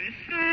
Listen.